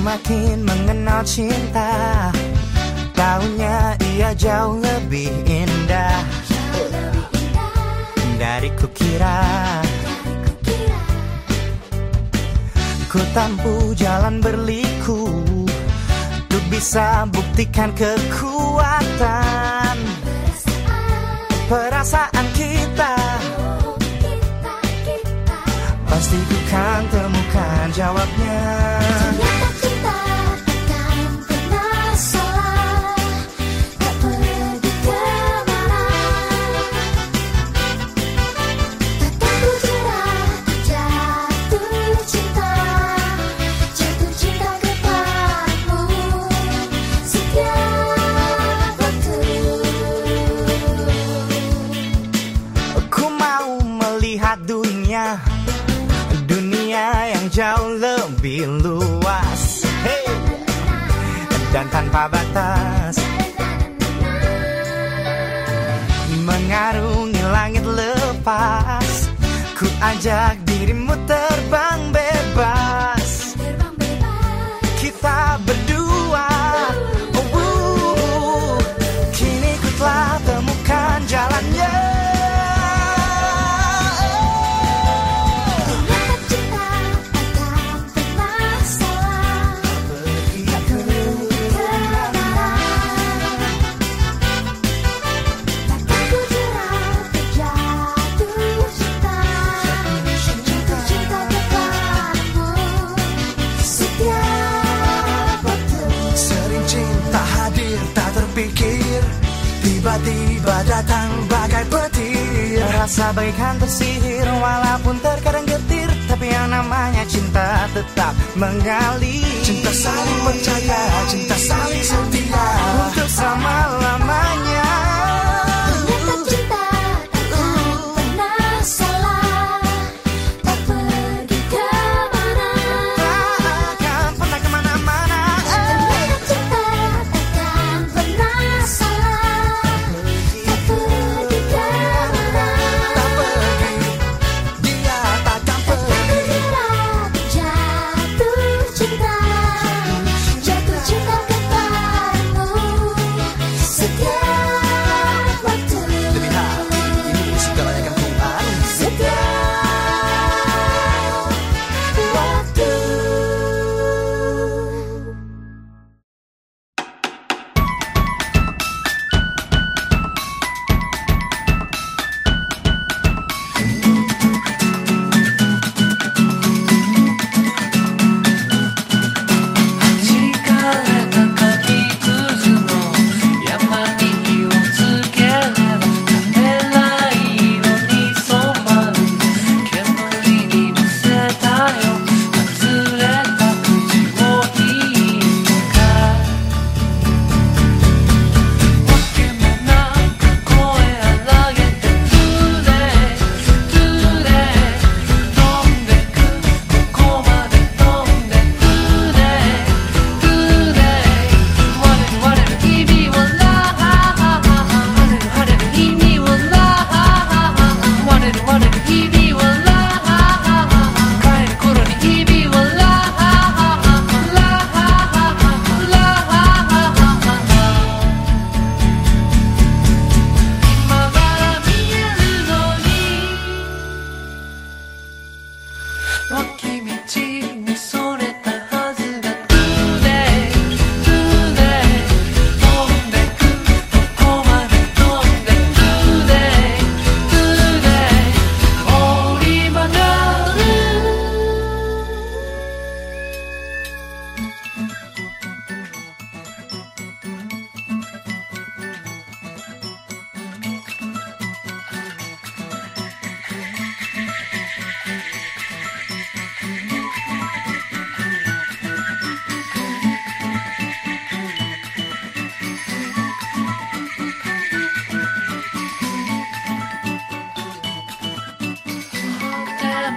Semakin mengenal cinta Tahunya ia jauh lebih indah. Dari kukira Ku tampu jalan berliku Untuk bisa buktikan kekuatan Perasaan, kita. Kita Pasti ku kan temukan jawabnya tanpa batas. Mengarungi langit lepas. Ku ajak dirimu terbang tiba datang bagai petir. Rasa bagaikan tersihir walaupun terkadang getir Tapi yang namanya cinta tetap mengalir. Cinta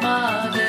Mother.